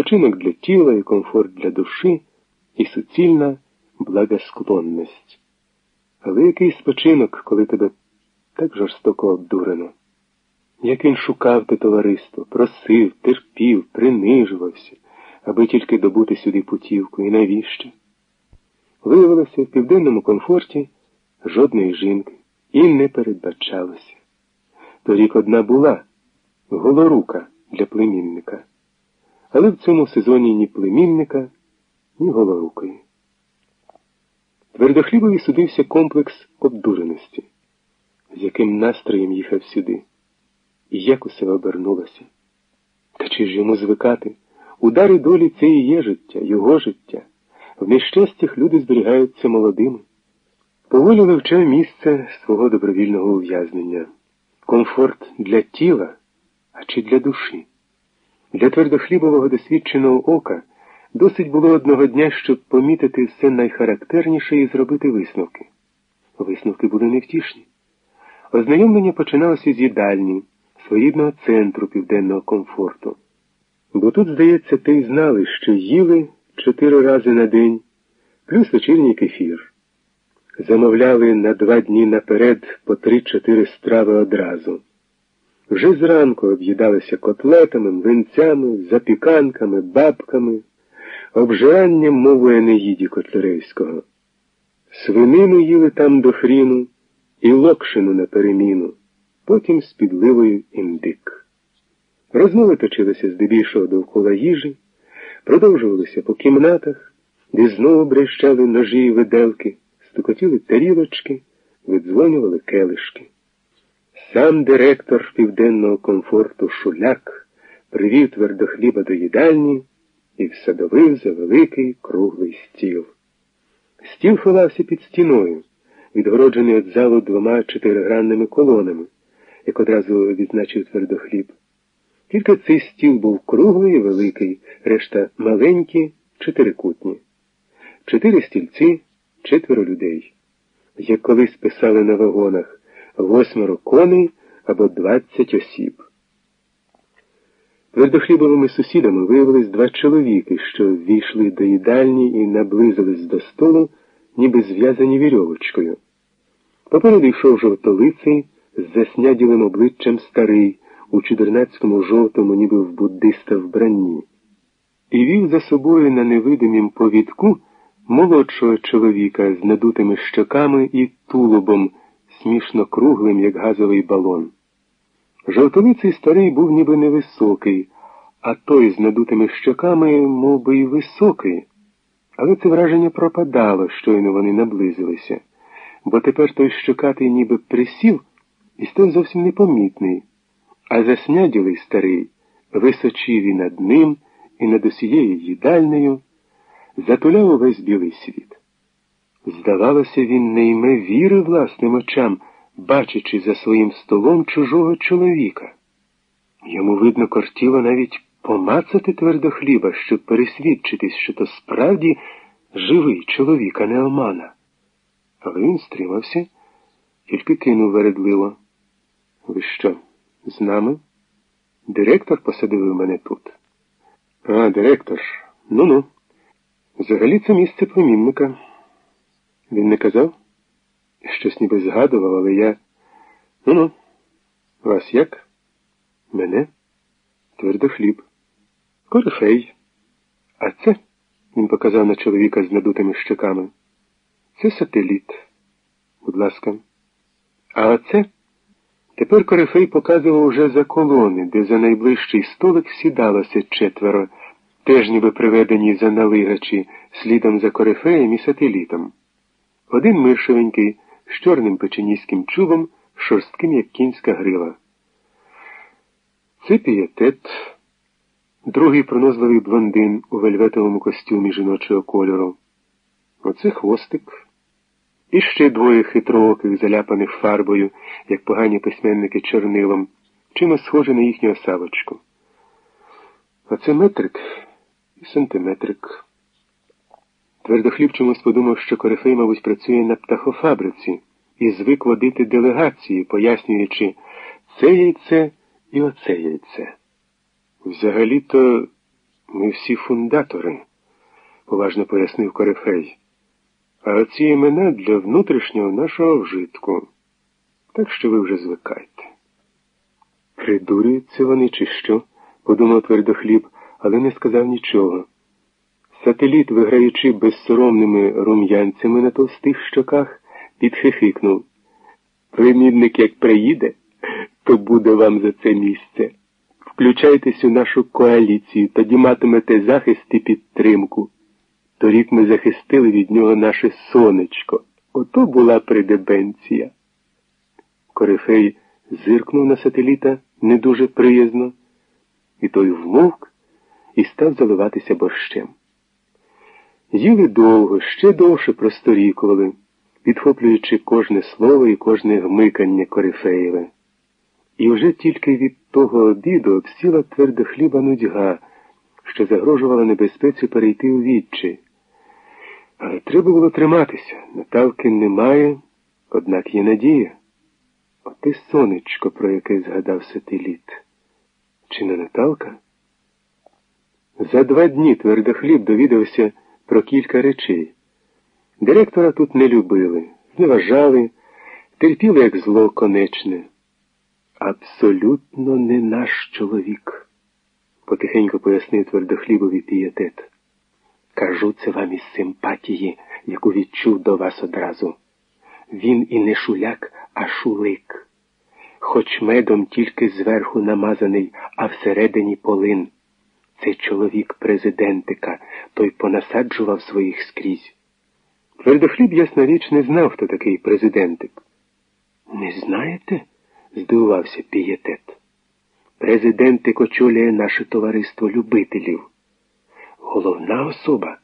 спочинок для тіла і комфорт для душі, і суцільна благосклонність. Але який спочинок, коли тебе так жорстоко обдурено? Як він шукав те товариство, просив, терпів, принижувався, аби тільки добути сюди путівку, і навіщо? Виявилося, в південному комфорті жодної жінки і не передбачалося. Торік одна була голорука для племінника, але в цьому сезоні ні племінника, ні голорукої. Твердохлібові судився комплекс обдуреності, з яким настроєм їхав сюди, і як усе обернулося. Та чи ж йому звикати? Удари долі це і є життя, його життя. В нещастях люди зберігаються молодими. Поволі вивчав місце свого добровільного ув'язнення. Комфорт для тіла, а чи для душі. Для твердохлібового досвідченого ока досить було одного дня, щоб помітити все найхарактерніше і зробити висновки. Висновки були невтішні. Ознайомлення починалося з їдальні, своєрідного центру південного комфорту. Бо тут, здається, ти й знали, що їли чотири рази на день, плюс вечірній кефір. Замовляли на два дні наперед по три-чотири страви одразу. Вже зранку об'їдалися котлетами, млинцями, запіканками, бабками, обжиранням мовою неїді Котляревського. Свинину їли там до хріну і локшину на переміну, потім з підливою індик. Розмови точилися здебільшого довкола їжі, продовжувалися по кімнатах, де знову брещали ножі і виделки, стукотіли тарілочки, видзвонювали келишки. Сам директор південного комфорту Шуляк привів твердохліба до їдальні і всадовив за великий круглий стіл. Стіл ховався під стіною, відгороджений від залу двома чотиригранними колонами, як одразу відзначив твердохліб. Тільки цей стіл був круглий і великий, решта маленькі, чотирикутні. Чотири стільці, четверо людей. Як колись писали на вагонах, восьмеро коней або двадцять осіб. Твердохлібовими сусідами виявились два чоловіки, що ввійшли до їдальні і наблизились до столу, ніби зв'язані вірьовочкою. Попереду йшов жовтолиций з засняділим обличчям старий у чудернацькому жовтому, ніби в буддиста вбранні, і вів за собою на невидимім повідку молодшого чоловіка з надутими щоками і тулубом, смішно круглим, як газовий балон. Жовтолиций старий був ніби невисокий, а той з надутими щоками мов би, й високий. Але це враження пропадало, щойно вони наблизилися, бо тепер той щокатий ніби присів і став зовсім непомітний, а засняділий старий височив і над ним, і над усією їдальнею, затуляв увесь білий світ. Здавалося, він не йме віри власним очам бачачи за своїм столом чужого чоловіка. Йому, видно, кортіло навіть помацати твердо хліба, щоб пересвідчитись, що то справді живий чоловік, а не омана. Але він стримався, тільки кинув вередливо. Ви що, з нами? Директор посадив мене тут. А, директор, ну-ну. Взагалі це місце племінника. Він не казав? Щось ніби згадував, але я. Ну ну, вас як? Мене? Твердо хліб. Корифей. А це, він показав на чоловіка з надутими щоками. Це сателіт. Будь ласка. А оце тепер Корифей показував уже за колони, де за найближчий столик сідалося четверо, теж ніби приведені за налигачі, слідом за Корифеєм і сателітом. Один миршевенький з чорним печеніським чубом, шорстким, як кінська грила. Це пієтет, другий пронозливий блондин у вельветовому костюмі жіночого кольору. Оце хвостик. І ще двоє хитрооких, заляпаних фарбою, як погані письменники чорнилом, чимось схоже на їхню осавочку. Оце метрик і сантиметрик. Твердохліб чомусь подумав, що Корифей, мабуть, працює на птахофабриці і звик водити делегації, пояснюючи це яйце і оце яйце. Взагалі-то Ми всі фундатори, поважно пояснив Корифей. А оці імена для внутрішнього нашого вжитку. Так що ви вже звикайте. Придурюються вони, чи що? подумав твердохліб, але не сказав нічого. Сателіт, виграючи безсоромними рум'янцями на товстих щоках, підхихикнув. Племінник, як приїде, то буде вам за це місце. Включайтесь у нашу коаліцію, тоді матимете захист і підтримку. Торік ми захистили від нього наше сонечко. Ото була придебенція. Корифей зиркнув на сателіта не дуже приязно, і той вмовк і став заливатися борщем. Їли довго, ще довше просторікували, підхоплюючи кожне слово і кожне гмикання Корифеєве. І вже тільки від того обіду обсіла твердохліба нудьга, що загрожувала небезпеці перейти у відчі. Але треба було триматися. Наталки немає, однак є надія. Оте сонечко, про яке згадав сателіт. Чи не Наталка? За два дні твердохліб довідався про кілька речей. Директора тут не любили, зневажали, терпіли, як зло конечне. Абсолютно не наш чоловік, потихеньку пояснив твердохлібові пієтет. Кажу це вам із симпатії, яку відчув до вас одразу. Він і не шуляк, а шулик. Хоч медом тільки зверху намазаний, а всередині полин. Це чоловік президентика, той понасаджував своїх скрізь. Твердохліб, ясна не знав, хто такий президентик. Не знаєте? здивувався пієтет. Президентик очолює наше товариство любителів. Головна особа